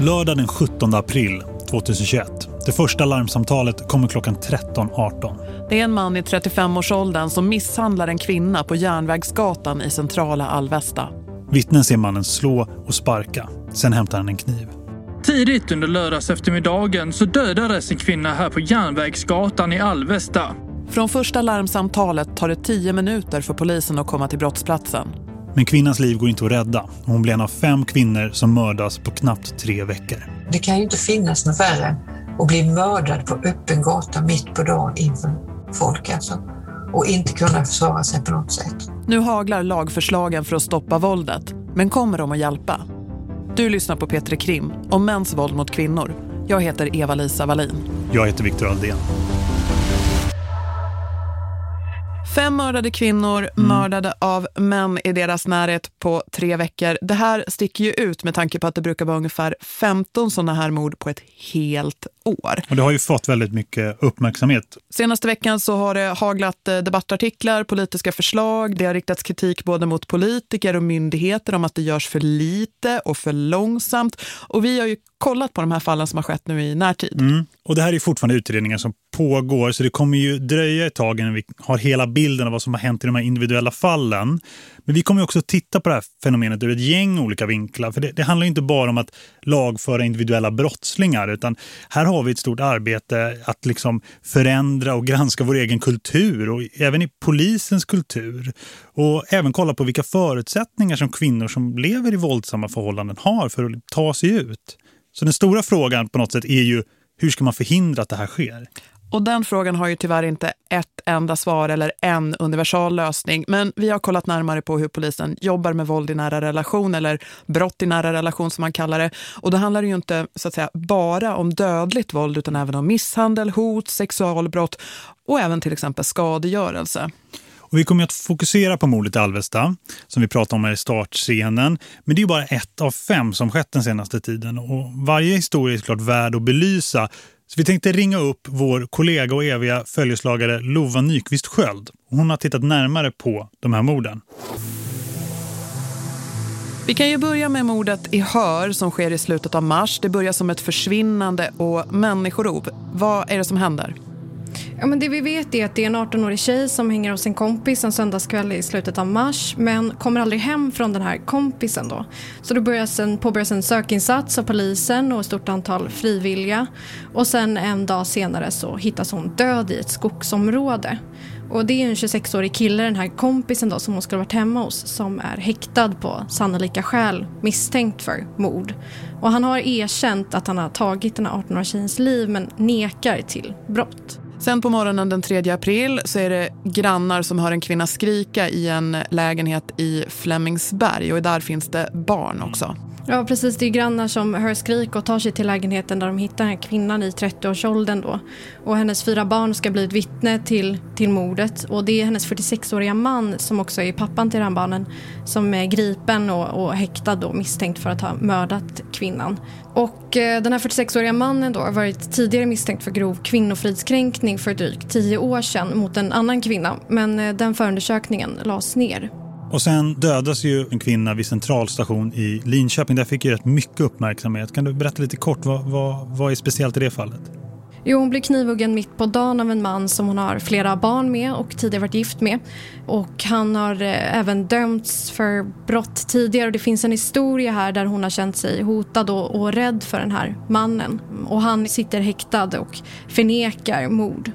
Lördag den 17 april 2021. Det första larmsamtalet kommer klockan 13.18. Det är en man i 35-årsåldern som misshandlar en kvinna på Järnvägsgatan i centrala Alvesta. Vittnen ser mannen slå och sparka. Sen hämtar han en kniv. Tidigt under lördags eftermiddagen så dödades en kvinna här på Järnvägsgatan i Alvesta. Från första larmsamtalet tar det 10 minuter för polisen att komma till brottsplatsen. Men kvinnans liv går inte att rädda. Hon blir en av fem kvinnor som mördas på knappt tre veckor. Det kan ju inte finnas något värre att bli mördad på öppen gata mitt på dagen inför folk alltså. Och inte kunna försvara sig på något sätt. Nu haglar lagförslagen för att stoppa våldet. Men kommer de att hjälpa? Du lyssnar på Petre Krim om mäns våld mot kvinnor. Jag heter Eva-Lisa Wallin. Jag heter Viktor Aldén. Fem mördade kvinnor mm. mördade av män i deras närhet på tre veckor. Det här sticker ju ut med tanke på att det brukar vara ungefär 15 sådana här mord på ett helt år. Och det har ju fått väldigt mycket uppmärksamhet. Senaste veckan så har det haglat eh, debattartiklar, politiska förslag. Det har riktats kritik både mot politiker och myndigheter om att det görs för lite och för långsamt. Och vi har ju kollat på de här fallen som har skett nu i närtid. Mm. Och det här är fortfarande utredningar som pågår så det kommer ju dröja ett tag innan vi har hela bilden av vad som har hänt i de här individuella fallen. Men vi kommer också titta på det här fenomenet ur ett gäng olika vinklar. För det, det handlar inte bara om att lagföra individuella brottslingar utan här har vi ett stort arbete att liksom förändra och granska vår egen kultur och även i polisens kultur. Och även kolla på vilka förutsättningar som kvinnor som lever i våldsamma förhållanden har för att ta sig ut. Så den stora frågan på något sätt är ju hur ska man förhindra att det här sker? Och den frågan har ju tyvärr inte ett enda svar eller en universal lösning. Men vi har kollat närmare på hur polisen jobbar med våld i nära relation eller brott i nära relation som man kallar det. Och då handlar det ju inte så att säga bara om dödligt våld utan även om misshandel, hot, sexualbrott och även till exempel skadegörelse. Och vi kommer att fokusera på mordet i Alvesta som vi pratade om här i startscenen. Men det är ju bara ett av fem som skett den senaste tiden. Och varje historia är såklart värd att belysa. Så vi tänkte ringa upp vår kollega och eviga följeslagare Lova Nyqvist Sköld. Hon har tittat närmare på de här morden. Vi kan ju börja med mordet i Hör som sker i slutet av mars. Det börjar som ett försvinnande och människorov. Vad är det som händer? Ja, men det vi vet är att det är en 18-årig tjej som hänger hos en kompis en söndagskväll i slutet av mars men kommer aldrig hem från den här kompisen då. Så då börjas en, påbörjas en sökinsats av polisen och ett stort antal frivilliga och sen en dag senare så hittas hon död i ett skogsområde. Och det är en 26-årig kille, den här kompisen då som hon skulle varit hemma hos som är häktad på sannolika skäl misstänkt för mord. Och han har erkänt att han har tagit den här 18-åriga tjejens liv men nekar till brott. Sen på morgonen den 3 april så är det grannar som hör en kvinna skrika i en lägenhet i Flemingsberg och där finns det barn också. Ja, precis. Det är grannar som hör skrik och tar sig till lägenheten där de hittar den här kvinnan i 30-årsåldern då. Och hennes fyra barn ska bli ett vittne till, till mordet. Och det är hennes 46-åriga man som också är pappan till den här barnen som är gripen och, och häktad då misstänkt för att ha mördat kvinnan. Och eh, den här 46-åriga mannen då har varit tidigare misstänkt för grov kvinnofridskränkning för drygt tio år sedan mot en annan kvinna. Men eh, den förundersökningen lades ner. Och sen dödas ju en kvinna vid centralstation i Linköping. Där fick ju rätt mycket uppmärksamhet. Kan du berätta lite kort, vad, vad, vad är speciellt i det fallet? Jo, hon blir knivhuggen mitt på dagen av en man som hon har flera barn med och tidigare varit gift med. Och han har eh, även dömts för brott tidigare och det finns en historia här där hon har känt sig hotad och, och rädd för den här mannen. Och han sitter häktad och förnekar mord.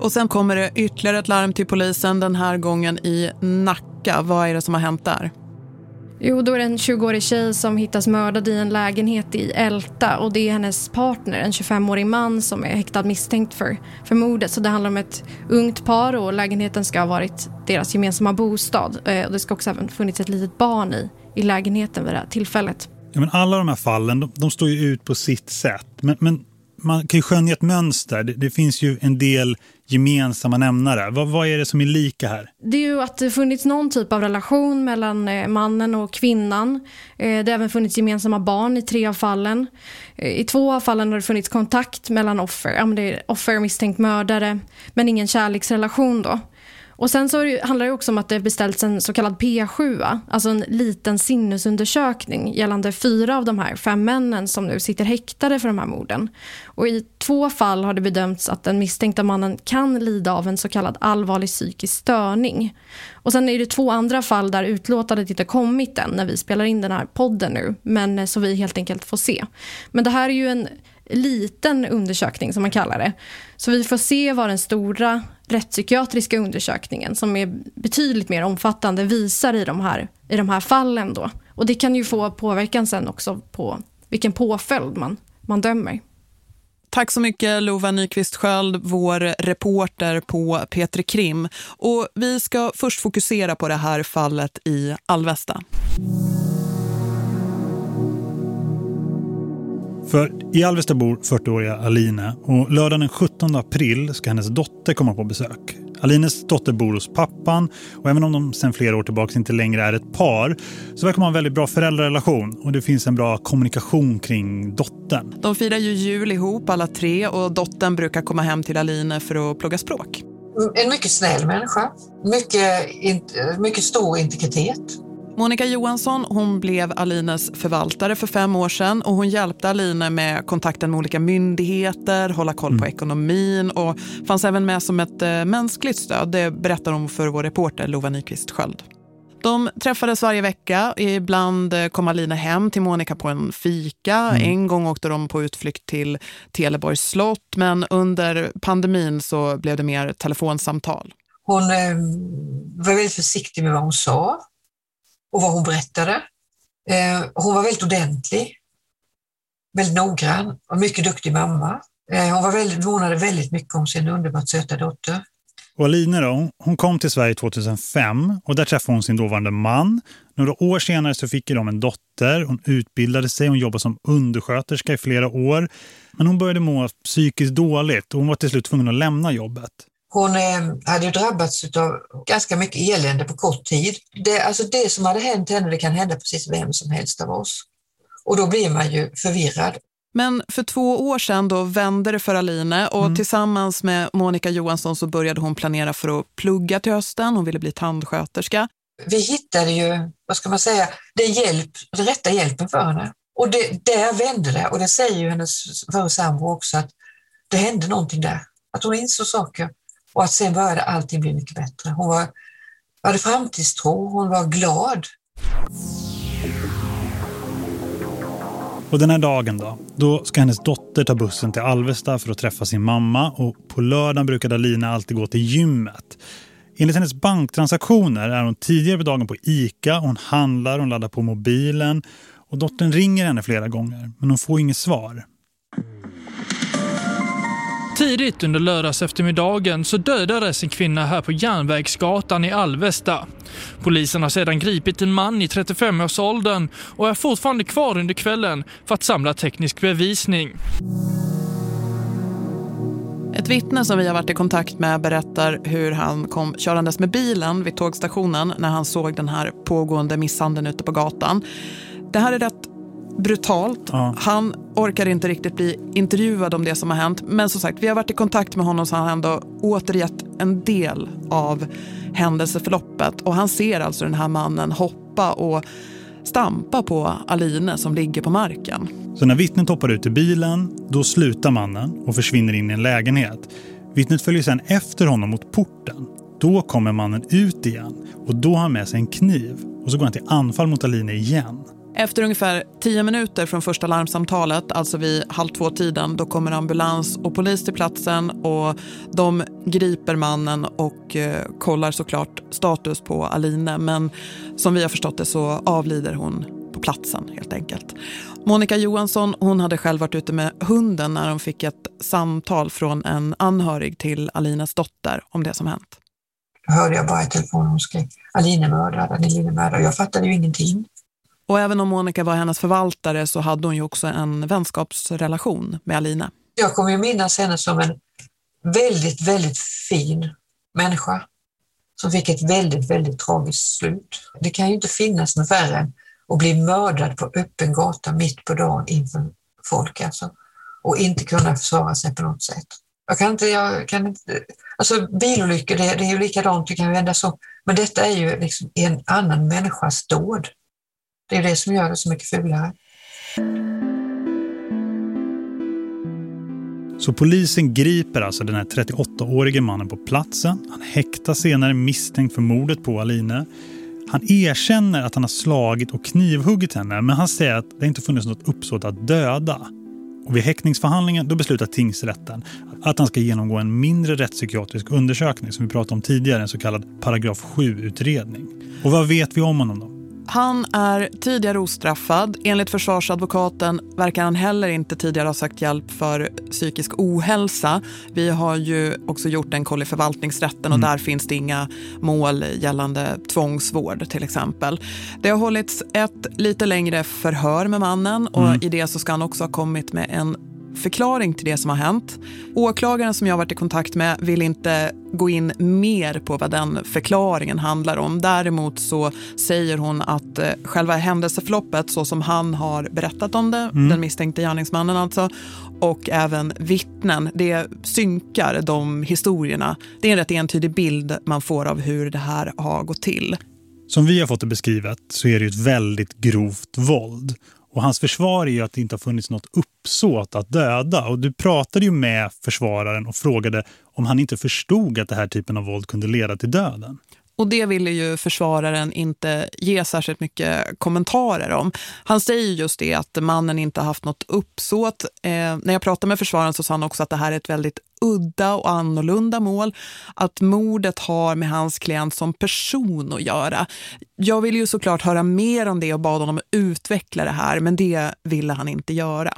Och sen kommer det ytterligare ett larm till polisen den här gången i Nacka. Vad är det som har hänt där? Jo, då är det en 20-årig tjej som hittas mördad i en lägenhet i Älta och det är hennes partner, en 25-årig man som är häktad misstänkt för, för mordet. Så det handlar om ett ungt par och lägenheten ska ha varit deras gemensamma bostad. Eh, och det ska också ha funnits ett litet barn i, i lägenheten vid det här tillfället. Ja, men alla de här fallen, de, de står ju ut på sitt sätt. Men, men man kan ju skönja ett mönster. Det, det, finns ju en del gemensamma nämnare. Vad, vad, är det som är lika här? Det är ju att det funnits någon typ av relation mellan eh, mannen och kvinnan. Eh, det har även funnits gemensamma barn i tre av fallen. Eh, I två av fallen har det funnits kontakt mellan offer. Ja, men det är offer och misstänkt mördare. Men ingen kärleksrelation då. Och sen så handlar det också om att det beställts en så kallad P7, alltså en liten sinnesundersökning gällande fyra av de här fem männen som nu sitter häktade för de här morden. Och i två fall har det bedömts att den misstänkta mannen kan lida av en så kallad allvarlig psykisk störning. Och sen är det två andra fall där utlåtandet inte kommit än när vi spelar in den här podden nu, men eh, så vi helt enkelt får se. Men det här är ju en liten undersökning som man kallar det. Så vi får se vad den stora rättspsykiatriska undersökningen som är betydligt mer omfattande visar i de här, i de här fallen. Då. Och det kan ju få påverkan sen också på vilken påföljd man, man dömer. Tack så mycket Lova Nyqvist Sköld, vår reporter på Petri Krim. Och vi ska först fokusera på det här fallet i Alvesta. För i Alvesta bor 40-åriga Aline och lördagen den 17 april ska hennes dotter komma på besök. Alines dotter bor hos pappan och även om de sedan flera år tillbaka inte längre är ett par så verkar man ha en väldigt bra föräldrarelation och det finns en bra kommunikation kring dottern. De firar ju jul ihop alla tre och dottern brukar komma hem till Aline för att plugga språk. En mycket snäll människa, mycket, mycket stor integritet. Monica Johansson hon blev Alines förvaltare för fem år sedan och hon hjälpte Aline med kontakten med olika myndigheter, hålla koll på mm. ekonomin och fanns även med som ett äh, mänskligt stöd. Det berättar hon för vår reporter Lova Nyqvist Sköld. De träffades varje vecka. Ibland eh, kom Alina hem till Monica på en fika. Mm. En gång åkte de på utflykt till Teleborgs slott. Men under pandemin så blev det mer telefonsamtal. Hon eh, var väldigt försiktig med vad hon sa och vad hon berättade. Eh, hon var väldigt ordentlig, väldigt noggrann och mycket duktig mamma. Eh, hon var väldigt, månade väldigt mycket om sin underbart söta dotter. Och Aline då, hon kom till Sverige 2005 och där träffade hon sin dåvarande man. Några år senare så fick de en dotter. Hon utbildade sig, hon jobbade som undersköterska i flera år. Men hon började må psykiskt dåligt och hon var till slut tvungen att lämna jobbet. Hon eh, hade ju drabbats av ganska mycket elände på kort tid. Det, alltså det som hade hänt henne, det kan hända precis vem som helst av oss. Och då blir man ju förvirrad. Men för två år sedan då vände det för Aline och mm. tillsammans med Monica Johansson så började hon planera för att plugga till hösten. Hon ville bli tandsköterska. Vi hittade ju, vad ska man säga, den, hjälp, den rätta hjälpen för henne. Och det, där vände det och det säger ju hennes förre sambo också att det hände någonting där. Att hon insåg saker och att sen började allting bli mycket bättre. Hon var, hade framtidstro, hon var glad. Och den här dagen då, då ska hennes dotter ta bussen till Alvesta för att träffa sin mamma och på lördagen brukade Alina alltid gå till gymmet. Enligt hennes banktransaktioner är hon tidigare på dagen på Ica, hon handlar, hon laddar på mobilen och dottern ringer henne flera gånger men hon får inget svar. Tidigt under lördags eftermiddagen så dödades en kvinna här på Järnvägsgatan i Alvesta. Polisen har sedan gripit en man i 35-årsåldern och är fortfarande kvar under kvällen för att samla teknisk bevisning. Ett vittne som vi har varit i kontakt med berättar hur han kom körandes med bilen vid tågstationen när han såg den här pågående misshandeln ute på gatan. Det här är rätt brutalt. Ja. Han orkar inte riktigt bli intervjuad om det som har hänt. Men som sagt, vi har varit i kontakt med honom så han har ändå återgett en del av händelseförloppet. Och han ser alltså den här mannen hoppa och stampa på Aline som ligger på marken. Så när vittnet hoppar ut ur bilen, då slutar mannen och försvinner in i en lägenhet. Vittnet följer sedan efter honom mot porten. Då kommer mannen ut igen och då har han med sig en kniv. Och så går han till anfall mot Aline igen. Efter ungefär tio minuter från första larmsamtalet, alltså vid halv två-tiden, då kommer ambulans och polis till platsen och de griper mannen och eh, kollar såklart status på Aline. Men som vi har förstått det så avlider hon på platsen helt enkelt. Monica Johansson hon hade själv varit ute med hunden när hon fick ett samtal från en anhörig till Alines dotter om det som hänt. Då hörde jag bara i telefonen hon skrek Aline mördad, Aline mördad. Jag fattade ju ingenting. Och även om Monica var hennes förvaltare så hade hon ju också en vänskapsrelation med Alina. Jag kommer ju minnas henne som en väldigt, väldigt fin människa som fick ett väldigt, väldigt tragiskt slut. Det kan ju inte finnas något värre än att bli mördad på öppen gata mitt på dagen inför folk alltså. Och inte kunna försvara sig på något sätt. Jag kan inte, jag kan inte, alltså bilolyckor, det, det är ju likadant, det kan ju hända så. Men detta är ju liksom en annan människas dåd. Det är det som gör det så mycket fulare. Så polisen griper alltså den här 38-årige mannen på platsen. Han häktas senare misstänkt för mordet på Aline. Han erkänner att han har slagit och knivhuggit henne men han säger att det inte funnits något uppsåt att döda. Och vid häktningsförhandlingen då beslutar tingsrätten att han ska genomgå en mindre rättspsykiatrisk undersökning som vi pratade om tidigare, en så kallad paragraf 7-utredning. Och vad vet vi om honom då? Han är tidigare ostraffad. Enligt försvarsadvokaten verkar han heller inte tidigare ha sökt hjälp för psykisk ohälsa. Vi har ju också gjort en koll i förvaltningsrätten och mm. där finns det inga mål gällande tvångsvård till exempel. Det har hållits ett lite längre förhör med mannen och mm. i det så ska han också ha kommit med en förklaring till det som har hänt. Åklagaren som jag varit i kontakt med vill inte gå in mer på vad den förklaringen handlar om. Däremot så säger hon att eh, själva händelseförloppet så som han har berättat om det, mm. den misstänkte gärningsmannen alltså, och även vittnen, det synkar de historierna. Det är en rätt entydig bild man får av hur det här har gått till. Som vi har fått det beskrivet så är det ett väldigt grovt våld. Och hans försvar är ju att det inte har funnits något uppsåt att döda. Och du pratade ju med försvararen och frågade om han inte förstod att det här typen av våld kunde leda till döden. Och det ville ju försvararen inte ge särskilt mycket kommentarer om. Han säger just det att mannen inte har haft något uppsåt. Eh, när jag pratade med försvararen så sa han också att det här är ett väldigt udda och annorlunda mål. Att mordet har med hans klient som person att göra. Jag ville ju såklart höra mer om det och bad honom att utveckla det här men det ville han inte göra.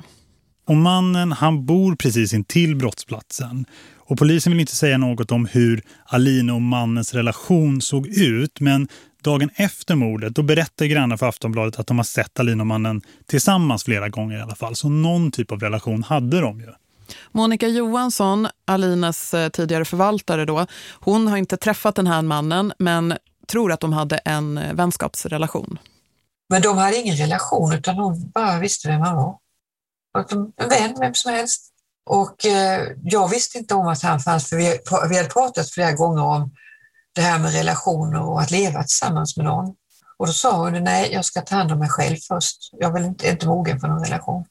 Och mannen han bor precis in till brottsplatsen. Och polisen vill inte säga något om hur Aline och mannens relation såg ut. Men dagen efter mordet då berättar grannar för Aftonbladet att de har sett Aline och mannen tillsammans flera gånger i alla fall. Så någon typ av relation hade de ju. Monica Johansson, Alinas eh, tidigare förvaltare då, hon har inte träffat den här mannen men tror att de hade en eh, vänskapsrelation. Men de hade ingen relation utan hon bara visste vem han var. En vän, vem som helst. Och eh, jag visste inte om att han fanns, för vi, vi hade pratat flera gånger om det här med relationer och att leva tillsammans med någon. Och då sa hon, nej jag ska ta hand om mig själv först. Jag vill inte, inte mogen för någon relation.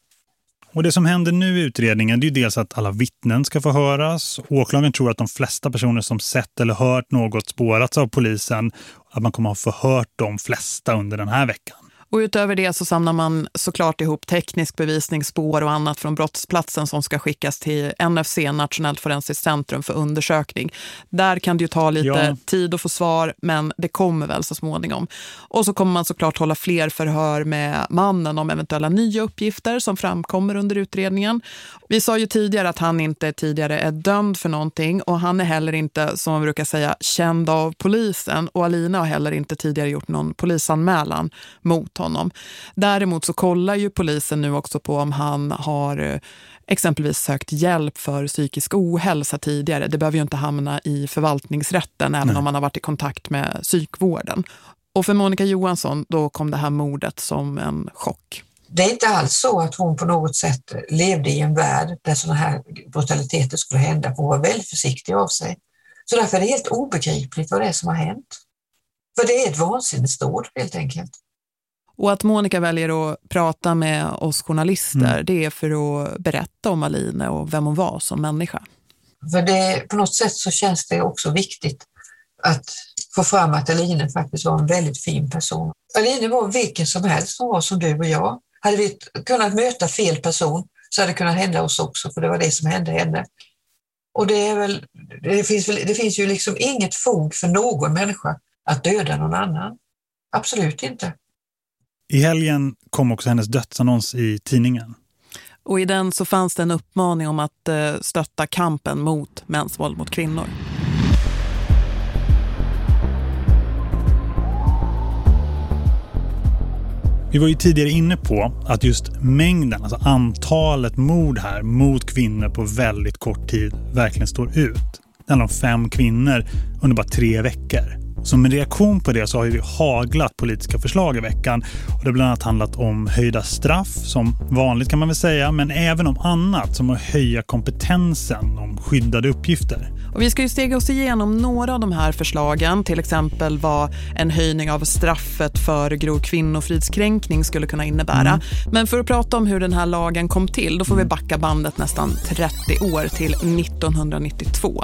Och det som händer nu i utredningen det är dels att alla vittnen ska få höras. Åklagaren tror att de flesta personer som sett eller hört något spårats av polisen att man kommer att ha förhört de flesta under den här veckan. Och utöver det så samlar man såklart ihop teknisk bevisning, spår och annat från brottsplatsen som ska skickas till NFC, Nationellt forensiskt centrum för undersökning. Där kan det ju ta lite ja. tid att få svar, men det kommer väl så småningom. Och så kommer man såklart hålla fler förhör med mannen om eventuella nya uppgifter som framkommer under utredningen. Vi sa ju tidigare att han inte tidigare är dömd för någonting och han är heller inte, som man brukar säga, känd av polisen. Och Alina har heller inte tidigare gjort någon polisanmälan mot honom. Däremot så kollar ju polisen nu också på om han har eh, exempelvis sökt hjälp för psykisk ohälsa tidigare. Det behöver ju inte hamna i förvaltningsrätten även Nej. om man har varit i kontakt med psykvården. Och för Monica Johansson då kom det här mordet som en chock. Det är inte alls så att hon på något sätt levde i en värld där sådana här brutaliteter skulle hända. Hon var väldigt försiktig av sig. Så därför är det helt obegripligt vad det är som har hänt. För det är ett vansinnesdåd helt enkelt. Och att Monica väljer att prata med oss journalister mm. det är för att berätta om Aline och vem hon var som människa. För det, på något sätt så känns det också viktigt att få fram att Aline faktiskt var en väldigt fin person. Aline var vilken som helst, hon var som du och jag. Hade vi kunnat möta fel person så hade det kunnat hända oss också, för det var det som hände henne. Och det, är väl, det, finns väl, det finns ju liksom inget fog för någon människa att döda någon annan. Absolut inte. I helgen kom också hennes dödsannons i tidningen. Och i den så fanns det en uppmaning om att eh, stötta kampen mot mäns våld mot kvinnor. Vi var ju tidigare inne på att just mängden, alltså antalet mord här mot kvinnor på väldigt kort tid verkligen står ut. Det handlar om fem kvinnor under bara tre veckor. Som en reaktion på det så har vi haglat politiska förslag i veckan. Och det har bland annat handlat om höjda straff, som vanligt kan man väl säga, men även om annat som att höja kompetensen om skyddade uppgifter. Och vi ska ju stega oss igenom några av de här förslagen, till exempel vad en höjning av straffet för grov kvinnofridskränkning skulle kunna innebära. Mm. Men för att prata om hur den här lagen kom till, då får vi backa bandet nästan 30 år till 1992.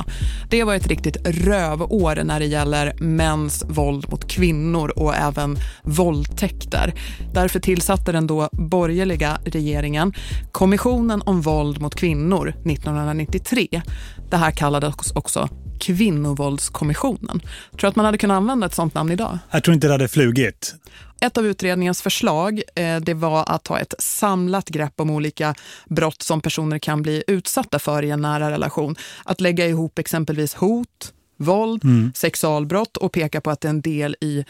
Det var ett riktigt rövår när det gäller mäns våld mot kvinnor och även våldtäkter. Därför tillsatte den då borgerliga regeringen Kommissionen om våld mot kvinnor 1993. Det här kallades också Kvinnovåldskommissionen. Tror du att man hade kunnat använda ett sånt namn idag? Jag tror inte det hade flugit. Ett av utredningens förslag eh, det var att ta ett samlat grepp om olika brott som personer kan bli utsatta för i en nära relation. Att lägga ihop exempelvis hot, våld, mm. sexualbrott och peka på att det är en del i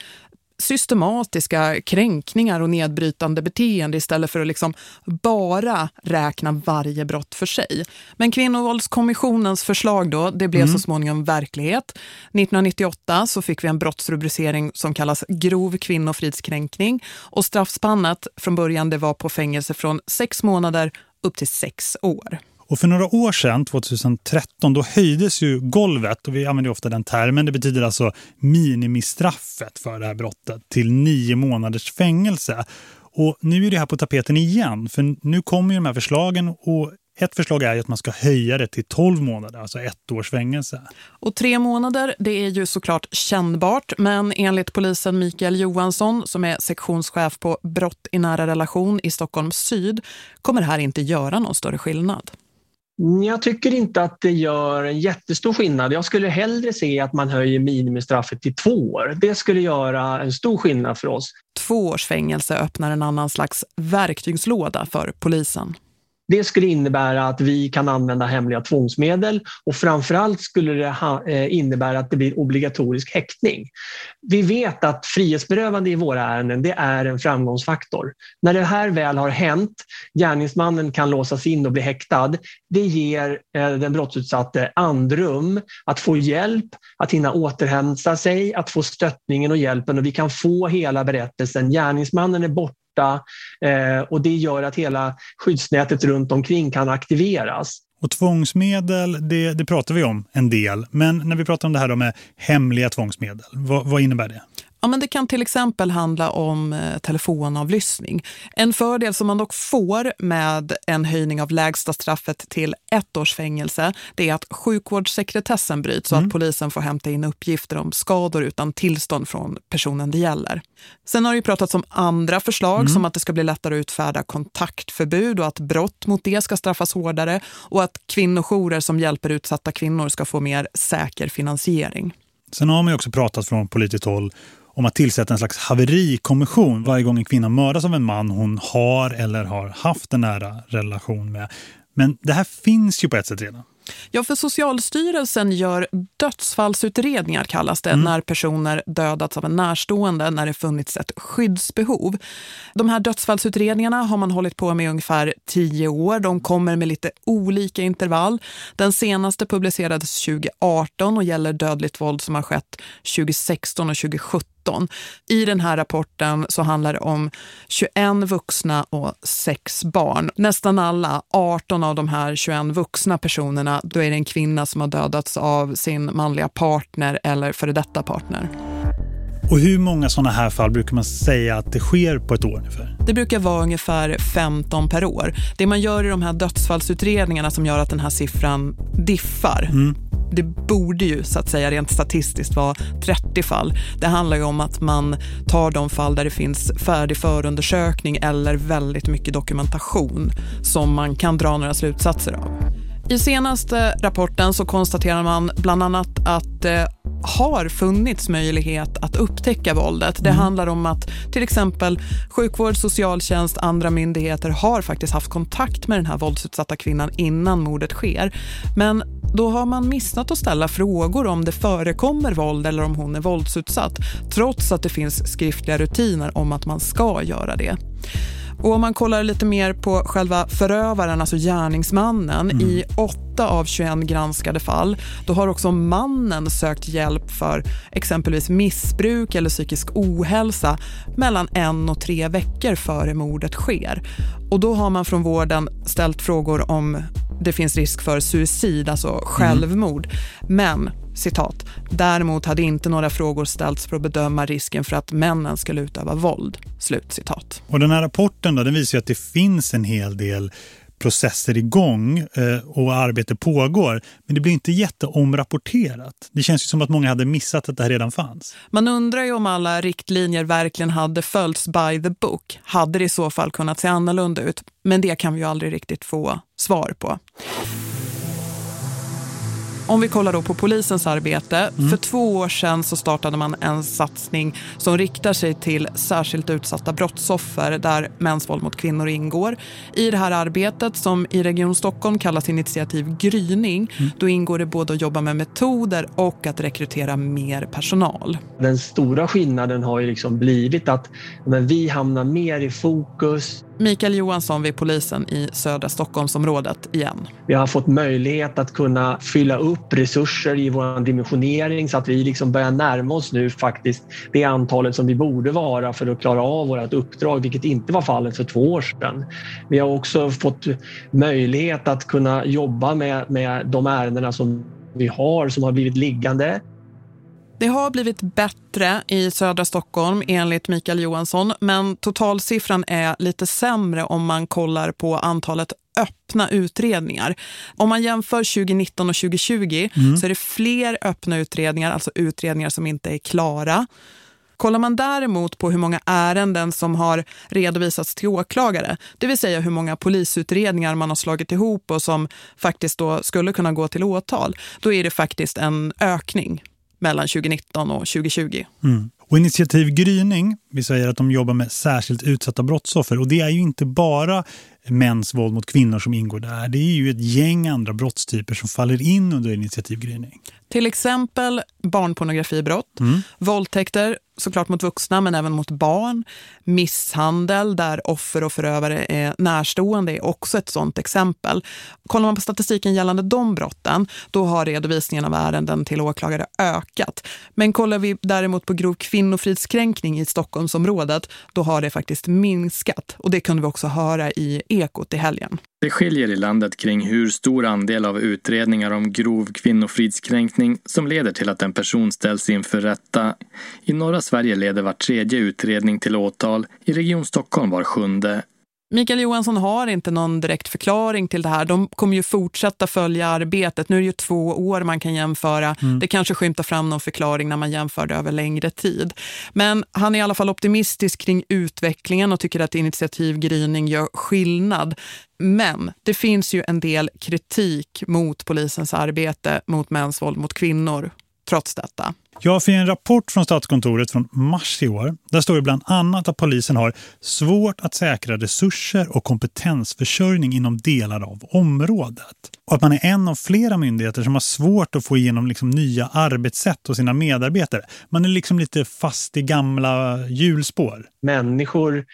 systematiska kränkningar och nedbrytande beteende istället för att liksom bara räkna varje brott för sig. Men kvinnovåldskommissionens förslag då, det blev mm. så småningom verklighet. 1998 så fick vi en brottsrubricering som kallas grov kvinnofridskränkning och straffspannet från början det var på fängelse från sex månader upp till sex år. Och för några år sedan, 2013, då höjdes ju golvet och vi använder ofta den termen. Det betyder alltså minimistraffet för det här brottet till nio månaders fängelse. Och nu är det här på tapeten igen för nu kommer ju de här förslagen och ett förslag är att man ska höja det till 12 månader, alltså ett års fängelse. Och tre månader, det är ju såklart kännbart, men enligt polisen Mikael Johansson som är sektionschef på brott i nära relation i Stockholm syd kommer det här inte göra någon större skillnad. Jag tycker inte att det gör en jättestor skillnad. Jag skulle hellre se att man höjer minimistraffet till två år. Det skulle göra en stor skillnad för oss. Två års fängelse öppnar en annan slags verktygslåda för polisen. Det skulle innebära att vi kan använda hemliga tvångsmedel och framförallt skulle det eh, innebära att det blir obligatorisk häktning. Vi vet att frihetsberövande i våra ärenden det är en framgångsfaktor. När det här väl har hänt, gärningsmannen kan låsas in och bli häktad, det ger eh, den brottsutsatte andrum att få hjälp, att hinna återhämta sig, att få stöttningen och hjälpen och vi kan få hela berättelsen. Gärningsmannen är borta borta eh, och det gör att hela skyddsnätet runt omkring kan aktiveras. Och tvångsmedel, det, det pratar vi om en del. Men när vi pratar om det här med hemliga tvångsmedel, vad, vad innebär det? Ja, men det kan till exempel handla om eh, telefonavlyssning. En fördel som man dock får med en höjning av lägsta straffet till ett års fängelse det är att sjukvårdssekretessen bryts mm. så att polisen får hämta in uppgifter om skador utan tillstånd från personen det gäller. Sen har det ju pratats om andra förslag mm. som att det ska bli lättare att utfärda kontaktförbud och att brott mot det ska straffas hårdare och att kvinnojourer som hjälper utsatta kvinnor ska få mer säker finansiering. Sen har man ju också pratat från politiskt håll om att tillsätta en slags haverikommission varje gång en kvinna mördas av en man hon har eller har haft en nära relation med. Men det här finns ju på ett sätt redan. Ja, för Socialstyrelsen gör dödsfallsutredningar kallas det mm. när personer dödats av en närstående när det funnits ett skyddsbehov. De här dödsfallsutredningarna har man hållit på med ungefär tio år. De kommer med lite olika intervall. Den senaste publicerades 2018 och gäller dödligt våld som har skett 2016 och 2017 i den här rapporten så handlar det om 21 vuxna och 6 barn. Nästan alla, 18 av de här 21 vuxna personerna, då är det en kvinna som har dödats av sin manliga partner eller före detta partner. Och hur många sådana här fall brukar man säga att det sker på ett år ungefär? Det brukar vara ungefär 15 per år. Det man gör i de här dödsfallsutredningarna som gör att den här siffran diffar. Mm det borde ju så att säga rent statistiskt vara 30 fall. Det handlar ju om att man tar de fall där det finns färdig förundersökning eller väldigt mycket dokumentation som man kan dra några slutsatser av. I senaste rapporten så konstaterar man bland annat att eh, har funnits möjlighet att upptäcka våldet. Det mm. handlar om att till exempel sjukvård, socialtjänst, andra myndigheter har faktiskt haft kontakt med den här våldsutsatta kvinnan innan mordet sker. Men då har man missat att ställa frågor om det förekommer våld eller om hon är våldsutsatt trots att det finns skriftliga rutiner om att man ska göra det. Och om man kollar lite mer på själva förövaren, alltså gärningsmannen, mm. i 8 av 21 granskade fall, då har också mannen sökt hjälp för exempelvis missbruk eller psykisk ohälsa mellan en och tre veckor före mordet sker. Och då har man från vården ställt frågor om det finns risk för suicid, alltså självmord. Mm. Men, citat, däremot hade inte några frågor ställts för att bedöma risken för att männen skulle utöva våld. Slut citat. Och den här rapporten då, den visar ju att det finns en hel del processer igång eh, och arbete pågår. Men det blir inte jätteomrapporterat. Det känns ju som att många hade missat att det här redan fanns. Man undrar ju om alla riktlinjer verkligen hade följts by the book. Hade det i så fall kunnat se annorlunda ut? Men det kan vi ju aldrig riktigt få svar på. Om vi kollar då på polisens arbete. Mm. För två år sedan så startade man en satsning som riktar sig till särskilt utsatta brottsoffer där mäns våld mot kvinnor ingår. I det här arbetet som i Region Stockholm kallas initiativ Gryning, mm. då ingår det både att jobba med metoder och att rekrytera mer personal. Den stora skillnaden har ju liksom blivit att men vi hamnar mer i fokus Mikael Johansson vid polisen i södra Stockholmsområdet igen. Vi har fått möjlighet att kunna fylla upp resurser i vår dimensionering så att vi liksom börjar närma oss nu faktiskt det antalet som vi borde vara för att klara av vårt uppdrag, vilket inte var fallet för två år sedan. Vi har också fått möjlighet att kunna jobba med, med de ärendena som vi har som har blivit liggande det har blivit bättre i södra Stockholm enligt Mikael Johansson men totalsiffran är lite sämre om man kollar på antalet öppna utredningar. Om man jämför 2019 och 2020 mm. så är det fler öppna utredningar, alltså utredningar som inte är klara. Kollar man däremot på hur många ärenden som har redovisats till åklagare, det vill säga hur många polisutredningar man har slagit ihop och som faktiskt då skulle kunna gå till åtal, då är det faktiskt en ökning mellan 2019 och 2020. Mm. Och initiativ Gryning, vi säger att de jobbar med särskilt utsatta brottsoffer och det är ju inte bara mäns våld mot kvinnor som ingår där. Det är ju ett gäng andra brottstyper som faller in under initiativ Gryning. Till exempel barnpornografibrott, mm. våldtäkter såklart mot vuxna men även mot barn. Misshandel där offer och förövare är närstående är också ett sådant exempel. Kollar man på statistiken gällande de brotten då har redovisningen av ärenden till åklagare ökat. Men kollar vi däremot på grov kvinnofridskränkning i Stockholmsområdet då har det faktiskt minskat. Och det kunde vi också höra i Ekot i helgen. Det skiljer i landet kring hur stor andel av utredningar om grov kvinnofridskränkning som leder till att en person ställs inför rätta. I norra Sverige leder var tredje utredning till åtal, i Region Stockholm var sjunde Mikael Johansson har inte någon direkt förklaring till det här. De kommer ju fortsätta följa arbetet. Nu är det ju två år man kan jämföra. Mm. Det kanske skymtar fram någon förklaring när man jämför det över längre tid. Men han är i alla fall optimistisk kring utvecklingen och tycker att initiativ Gryning gör skillnad. Men det finns ju en del kritik mot polisens arbete mot mäns våld mot kvinnor trots detta. Ja, för en rapport från Statskontoret från mars i år, där står det bland annat att polisen har svårt att säkra resurser och kompetensförsörjning inom delar av området. Och att man är en av flera myndigheter som har svårt att få igenom liksom nya arbetssätt och sina medarbetare. Man är liksom lite fast i gamla hjulspår. Människor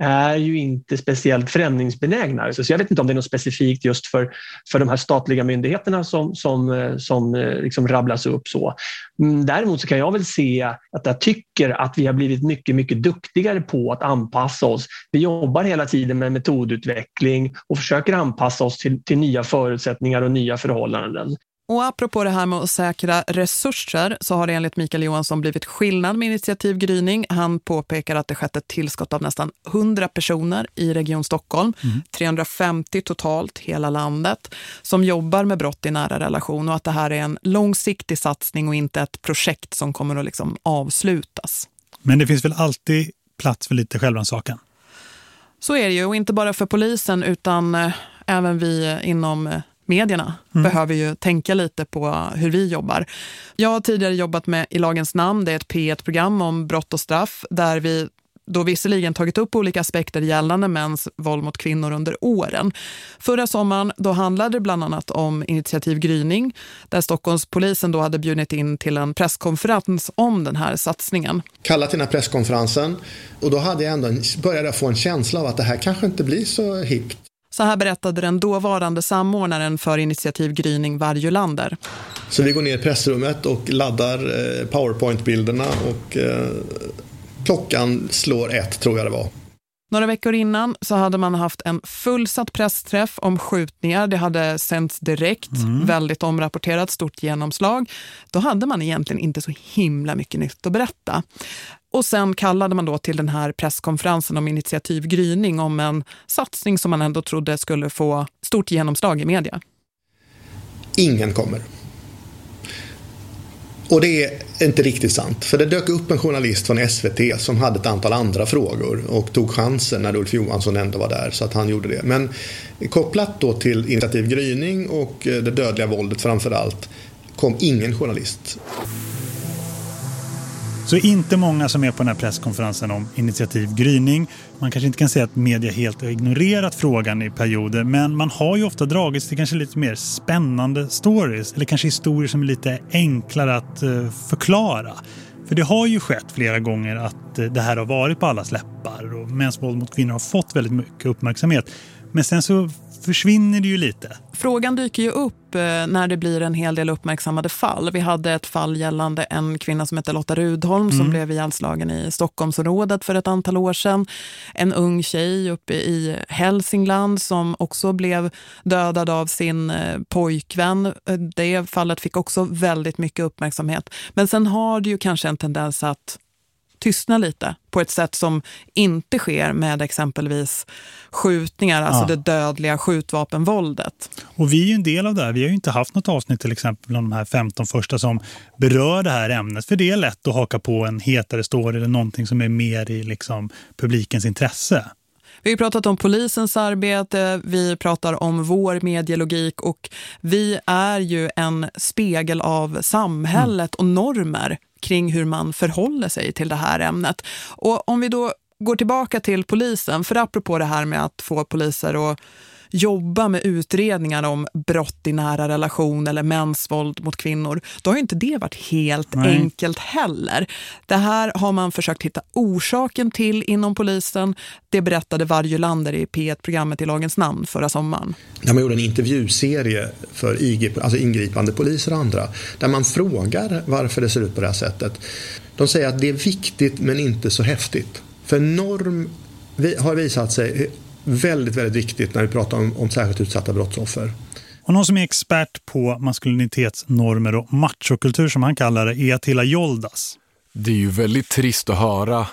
är ju inte speciellt förändringsbenägna. Så jag vet inte om det är något specifikt just för, för de här statliga myndigheterna som, som, eh, som eh, liksom rabblas upp. så. Mm, däremot så kan jag väl se att jag tycker att vi har blivit mycket, mycket duktigare på att anpassa oss. Vi jobbar hela tiden med metodutveckling och försöker anpassa oss till, till nya förutsättningar och nya förhållanden. Och apropå det här med att säkra resurser så har det enligt Mikael Johansson blivit skillnad med initiativ Gryning. Han påpekar att det skett ett tillskott av nästan 100 personer i Region Stockholm, mm. 350 totalt hela landet, som jobbar med brott i nära relation och att det här är en långsiktig satsning och inte ett projekt som kommer att liksom avslutas. Men det finns väl alltid plats för lite självrannsakan? Så är det ju och inte bara för polisen utan eh, även vi inom eh, medierna mm. behöver ju tänka lite på hur vi jobbar. Jag har tidigare jobbat med I lagens namn, det är ett P1-program om brott och straff där vi då visserligen tagit upp olika aspekter gällande mäns våld mot kvinnor under åren. Förra sommaren då handlade det bland annat om initiativ Gryning där Stockholmspolisen då hade bjudit in till en presskonferens om den här satsningen. Kallat till den här presskonferensen och då hade jag ändå en, började få en känsla av att det här kanske inte blir så hippt. Så här berättade den dåvarande samordnaren för initiativ Gryning Varjulander. Så vi går ner i pressrummet och laddar eh, powerpoint-bilderna och eh, klockan slår ett tror jag det var. Några veckor innan så hade man haft en fullsatt pressträff om skjutningar. Det hade sänts direkt, mm. väldigt omrapporterat, stort genomslag. Då hade man egentligen inte så himla mycket nytt att berätta. Och sen kallade man då till den här presskonferensen om initiativ Gryning om en satsning som man ändå trodde skulle få stort genomslag i media. Ingen kommer. Och det är inte riktigt sant. För det dök upp en journalist från SVT som hade ett antal andra frågor och tog chansen när Ulf Johansson ändå var där. Så att han gjorde det. Men kopplat då till initiativ Gryning och det dödliga våldet framför allt kom ingen journalist. Så inte många som är på den här presskonferensen om initiativ gryning. Man kanske inte kan säga att media helt har ignorerat frågan i perioder men man har ju ofta dragits till kanske lite mer spännande stories eller kanske historier som är lite enklare att eh, förklara. För det har ju skett flera gånger att eh, det här har varit på allas läppar och mäns våld mot kvinnor har fått väldigt mycket uppmärksamhet. Men sen så försvinner det ju lite. Frågan dyker ju upp eh, när det blir en hel del uppmärksammade fall. Vi hade ett fall gällande en kvinna som heter Lotta Rudholm mm. som blev ihjälslagen i Stockholmsområdet för ett antal år sedan. En ung tjej uppe i Hälsingland som också blev dödad av sin eh, pojkvän. Eh, det fallet fick också väldigt mycket uppmärksamhet. Men sen har det ju kanske en tendens att tystna lite på ett sätt som inte sker med exempelvis skjutningar, alltså ja. det dödliga skjutvapenvåldet. Och vi är ju en del av det här. Vi har ju inte haft något avsnitt till exempel om de här 15 första som berör det här ämnet. För det är lätt att haka på en hetare story eller någonting som är mer i liksom publikens intresse. Vi har pratat om polisens arbete, vi pratar om vår medielogik och vi är ju en spegel av samhället och normer kring hur man förhåller sig till det här ämnet. Och om vi då går tillbaka till polisen, för apropå det här med att få poliser att jobba med utredningar om brott i nära relation eller mäns våld mot kvinnor, då har inte det varit helt Nej. enkelt heller. Det här har man försökt hitta orsaken till inom polisen. Det berättade Varjulander i P1-programmet i Lagens namn förra sommaren. Där man gjorde en intervjuserie för IG, alltså ingripande poliser och andra, där man frågar varför det ser ut på det här sättet. De säger att det är viktigt men inte så häftigt. För norm har visat sig väldigt, väldigt viktigt när vi pratar om, om särskilt utsatta brottsoffer. Och någon som är expert på maskulinitetsnormer och machokultur som han kallar det är Attila Joldas. Det är ju väldigt trist att höra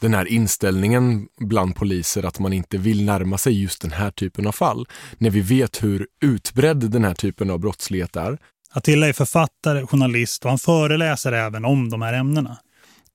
den här inställningen bland poliser att man inte vill närma sig just den här typen av fall. När vi vet hur utbredd den här typen av brottslighet är. Attila är författare, journalist och han föreläser även om de här ämnena.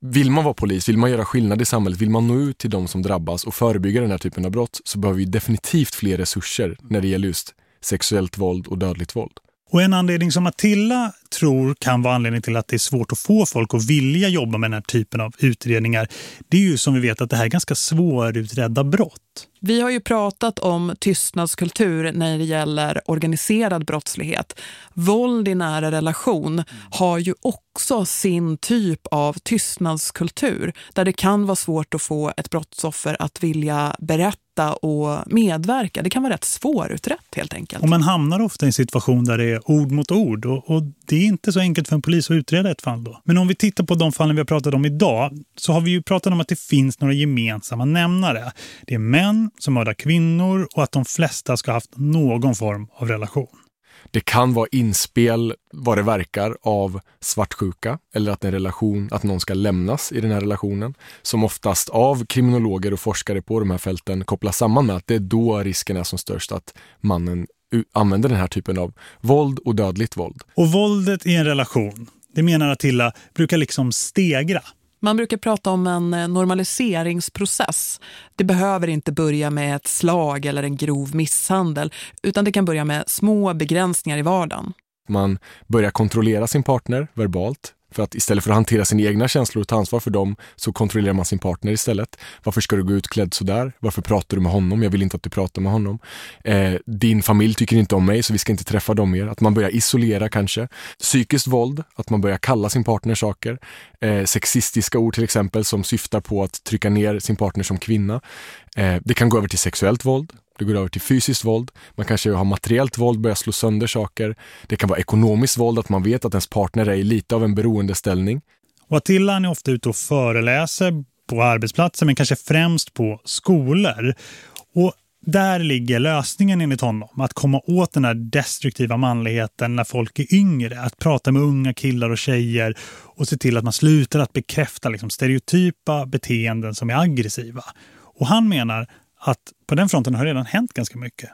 Vill man vara polis, vill man göra skillnad i samhället, vill man nå ut till de som drabbas och förebygga den här typen av brott så behöver vi definitivt fler resurser när det gäller just sexuellt våld och dödligt våld. Och en anledning som Matilda tror kan vara anledning till att det är svårt att få folk att vilja jobba med den här typen av utredningar, det är ju som vi vet att det här är ganska svårutredda brott. Vi har ju pratat om tystnadskultur när det gäller organiserad brottslighet. Våld i nära relation har ju också sin typ av tystnadskultur där det kan vara svårt att få ett brottsoffer att vilja berätta och medverka. Det kan vara rätt svårutrett helt enkelt. Och man hamnar ofta i en situation där det är ord mot ord och, och det är inte så enkelt för en polis att utreda ett fall då. Men om vi tittar på de fallen vi har pratat om idag så har vi ju pratat om att det finns några gemensamma nämnare. Det är män som mördar kvinnor och att de flesta ska ha haft någon form av relation. Det kan vara inspel, vad det verkar, av svartsjuka eller att en relation, att någon ska lämnas i den här relationen. Som oftast av kriminologer och forskare på de här fälten kopplas samman med att det är då risken är som störst att mannen använder den här typen av våld och dödligt våld. Och våldet i en relation, det menar Attila, brukar liksom stegra. Man brukar prata om en eh, normaliseringsprocess. Det behöver inte börja med ett slag eller en grov misshandel utan det kan börja med små begränsningar i vardagen. Man börjar kontrollera sin partner verbalt, för att istället för att hantera sina egna känslor och ta ansvar för dem så kontrollerar man sin partner istället. Varför ska du gå ut klädd sådär? Varför pratar du med honom? Jag vill inte att du pratar med honom. Eh, din familj tycker inte om mig så vi ska inte träffa dem mer. Att man börjar isolera kanske. Psykiskt våld, att man börjar kalla sin partner saker. Eh, sexistiska ord till exempel som syftar på att trycka ner sin partner som kvinna. Eh, det kan gå över till sexuellt våld. Det går över till fysiskt våld. Man kanske har materiellt våld, börjar slå sönder saker. Det kan vara ekonomiskt våld, att man vet att ens partner är i lite av en beroendeställning. Och Attila är ofta ute och föreläser på arbetsplatser men kanske främst på skolor. Och där ligger lösningen enligt honom. Att komma åt den här destruktiva manligheten när folk är yngre. Att prata med unga killar och tjejer och se till att man slutar att bekräfta liksom, stereotypa beteenden som är aggressiva. Och han menar att på den fronten har redan hänt ganska mycket.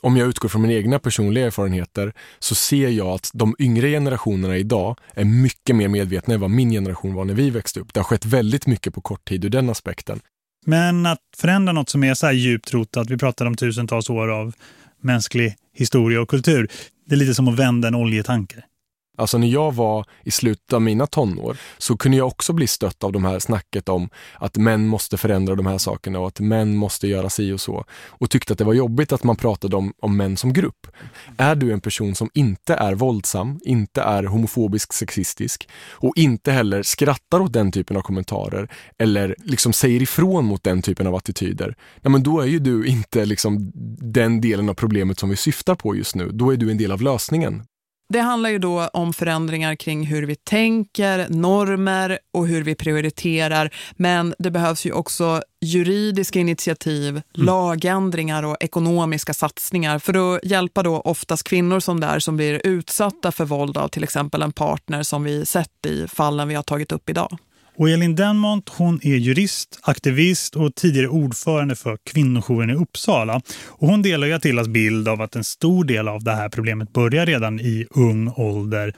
Om jag utgår från mina egna personliga erfarenheter så ser jag att de yngre generationerna idag är mycket mer medvetna än vad min generation var när vi växte upp. Det har skett väldigt mycket på kort tid ur den aspekten. Men att förändra något som är så här djupt rotat, vi pratar om tusentals år av mänsklig historia och kultur, det är lite som att vända en oljetanker. Alltså när jag var i slutet av mina tonår så kunde jag också bli stött av de här snacket om att män måste förändra de här sakerna och att män måste göra si och så. Och tyckte att det var jobbigt att man pratade om, om män som grupp. Är du en person som inte är våldsam, inte är homofobisk, sexistisk och inte heller skrattar åt den typen av kommentarer eller liksom säger ifrån mot den typen av attityder, ja men då är ju du inte liksom den delen av problemet som vi syftar på just nu. Då är du en del av lösningen. Det handlar ju då om förändringar kring hur vi tänker, normer och hur vi prioriterar. Men det behövs ju också juridiska initiativ, mm. lagändringar och ekonomiska satsningar för att hjälpa då oftast kvinnor som där som blir utsatta för våld av till exempel en partner som vi sett i fallen vi har tagit upp idag. Och Elin Denmont hon är jurist, aktivist och tidigare ordförande för kvinnojouren i Uppsala. Och hon delar ju Attilas bild av att en stor del av det här problemet börjar redan i ung ålder.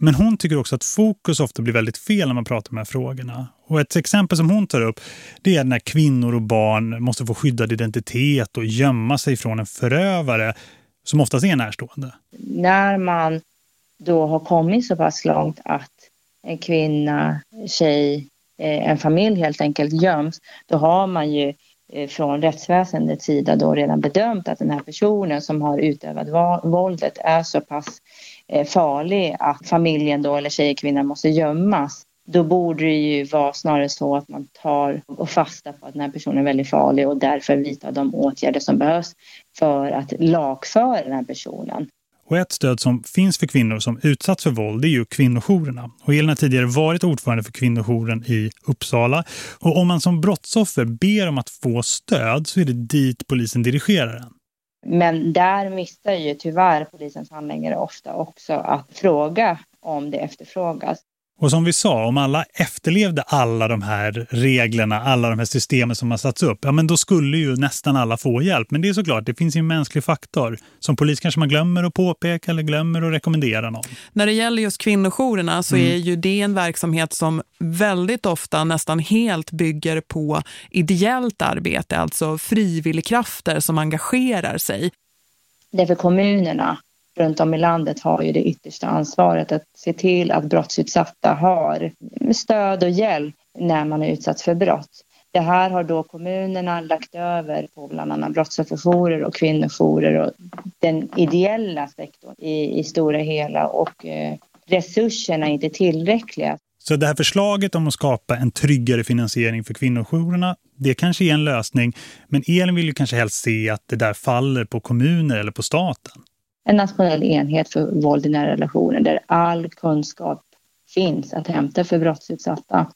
Men hon tycker också att fokus ofta blir väldigt fel när man pratar om de här frågorna. Och ett exempel som hon tar upp det är när kvinnor och barn måste få skyddad identitet och gömma sig från en förövare som oftast är närstående. När man då har kommit så pass långt att en kvinna, tjej, eh, en familj helt enkelt göms, då har man ju eh, från rättsväsendets sida då redan bedömt att den här personen som har utövat våldet är så pass eh, farlig att familjen då eller tjej kvinnan måste gömmas. Då borde det ju vara snarare så att man tar och fasta på att den här personen är väldigt farlig och därför vidtar de åtgärder som behövs för att lagföra den här personen. Och ett stöd som finns för kvinnor som utsatts för våld är ju kvinnojourerna. Och Elin har tidigare varit ordförande för kvinnojouren i Uppsala. Och om man som brottsoffer ber om att få stöd så är det dit polisen dirigerar den. Men där missar ju tyvärr polisens handläggare ofta också att fråga om det efterfrågas. Och som vi sa, om alla efterlevde alla de här reglerna, alla de här systemen som har satts upp, ja men då skulle ju nästan alla få hjälp. Men det är såklart, det finns ju en mänsklig faktor. Som polis kanske man glömmer att påpeka eller glömmer att rekommendera någon. När det gäller just kvinnojourerna så mm. är ju det en verksamhet som väldigt ofta nästan helt bygger på ideellt arbete, alltså frivilligkrafter som engagerar sig. Det är för kommunerna runt om i landet har ju det yttersta ansvaret att se till att brottsutsatta har stöd och hjälp när man är utsatt för brott. Det här har då kommunerna lagt över på bland annat brottsofferjourer och kvinnojourer och den ideella sektorn i, i stora hela och eh, resurserna är inte tillräckliga. Så det här förslaget om att skapa en tryggare finansiering för kvinnojourerna, det kanske är en lösning. Men Elin vill ju kanske helst se att det där faller på kommuner eller på staten en nationell enhet för våld i nära relationer där all kunskap finns att hämta för brottsutsatta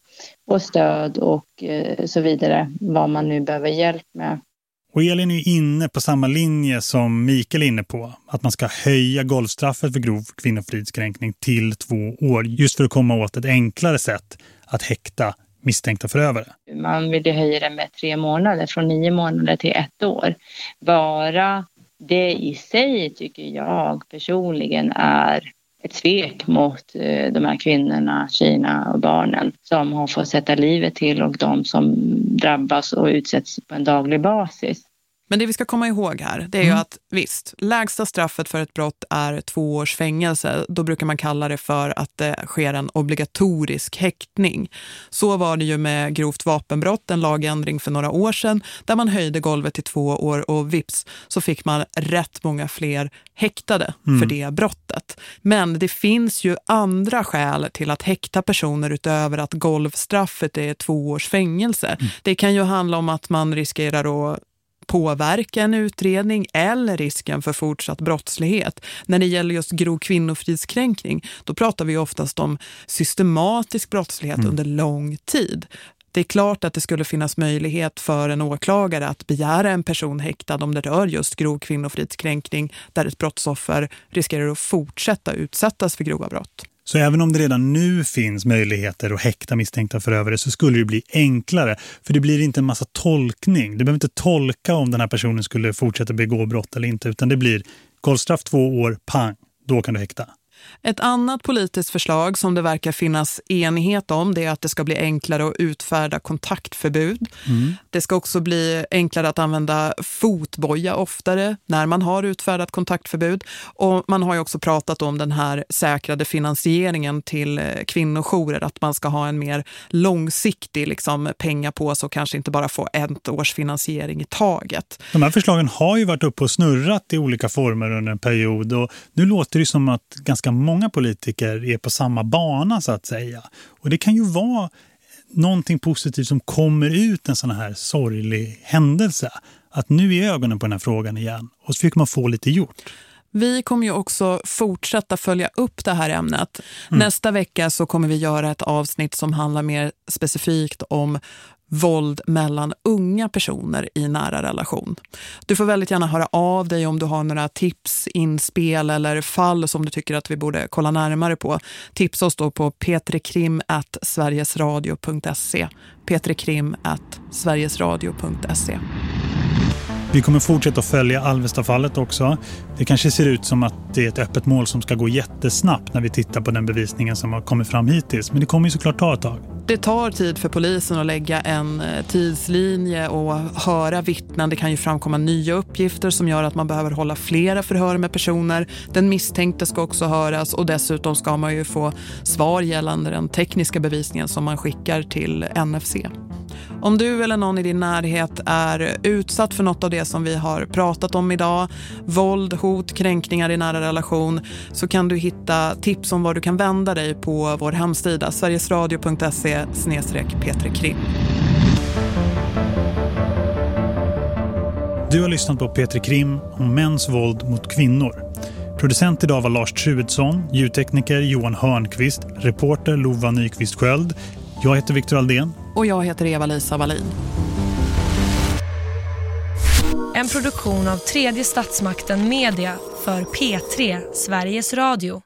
och stöd och eh, så vidare, vad man nu behöver hjälp med. Och Elin är inne på samma linje som Mikael är inne på, att man ska höja golvstraffet för grov kvinnofridskränkning till två år, just för att komma åt ett enklare sätt att häkta misstänkta förövare. Man vill höja det med tre månader, från nio månader till ett år. Bara det i sig tycker jag personligen är ett svek mot eh, de här kvinnorna, tjejerna och barnen som har fått sätta livet till och de som drabbas och utsätts på en daglig basis. Men det vi ska komma ihåg här, det är mm. ju att visst, lägsta straffet för ett brott är två års fängelse. Då brukar man kalla det för att det sker en obligatorisk häktning. Så var det ju med grovt vapenbrott, en lagändring för några år sedan, där man höjde golvet till två år och vips så fick man rätt många fler häktade mm. för det brottet. Men det finns ju andra skäl till att häkta personer utöver att golvstraffet är två års fängelse. Mm. Det kan ju handla om att man riskerar att påverka en utredning eller risken för fortsatt brottslighet. När det gäller just grov kvinnofridskränkning, då pratar vi oftast om systematisk brottslighet mm. under lång tid. Det är klart att det skulle finnas möjlighet för en åklagare att begära en person häktad om det rör just grov kvinnofridskränkning där ett brottsoffer riskerar att fortsätta utsättas för grova brott. Så även om det redan nu finns möjligheter att häkta misstänkta förövare så skulle det bli enklare. För det blir inte en massa tolkning. Du behöver inte tolka om den här personen skulle fortsätta begå brott eller inte. Utan det blir golvstraff två år, pang, då kan du häkta. Ett annat politiskt förslag som det verkar finnas enighet om det är att det ska bli enklare att utfärda kontaktförbud. Mm. Det ska också bli enklare att använda fotboja oftare när man har utfärdat kontaktförbud. Och man har ju också pratat om den här säkrade finansieringen till eh, kvinnojourer. Att man ska ha en mer långsiktig liksom, pengapåse och kanske inte bara få ett års finansiering i taget. De här förslagen har ju varit uppe och snurrat i olika former under en period. Och nu låter det som att ganska många politiker är på samma bana så att säga. Och det kan ju vara någonting positivt som kommer ut en sån här sorglig händelse. Att nu är ögonen på den här frågan igen och så fick man få lite gjort. Vi kommer ju också fortsätta följa upp det här ämnet. Mm. Nästa vecka så kommer vi göra ett avsnitt som handlar mer specifikt om våld mellan unga personer i nära relation. Du får väldigt gärna höra av dig om du har några tips, inspel eller fall som du tycker att vi borde kolla närmare på. Tipsa oss då på petrekrim.sverigesradio.se petrekrim.sverigesradio.se vi kommer fortsätta att följa Alvestafallet också. Det kanske ser ut som att det är ett öppet mål som ska gå jättesnabbt när vi tittar på den bevisningen som har kommit fram hittills. Men det kommer ju såklart ta ett tag. Det tar tid för polisen att lägga en eh, tidslinje och höra vittnen. Det kan ju framkomma nya uppgifter som gör att man behöver hålla flera förhör med personer. Den misstänkte ska också höras och dessutom ska man ju få svar gällande den tekniska bevisningen som man skickar till NFC. Om du eller någon i din närhet är utsatt för något av det som vi har pratat om idag, våld, hot, kränkningar i nära relation, så kan du hitta tips om var du kan vända dig på vår hemsida sverigesradio.se petrekrim. Du har lyssnat på Petri Krim om mäns våld mot kvinnor. Producent idag var Lars Truedsson, ljudtekniker Johan Hörnqvist, reporter Lova Nyqvist Sköld. Jag heter Viktor Aldén och jag heter Eva-Lisa Wallin. En produktion av tredje statsmakten Media för P3 Sveriges Radio.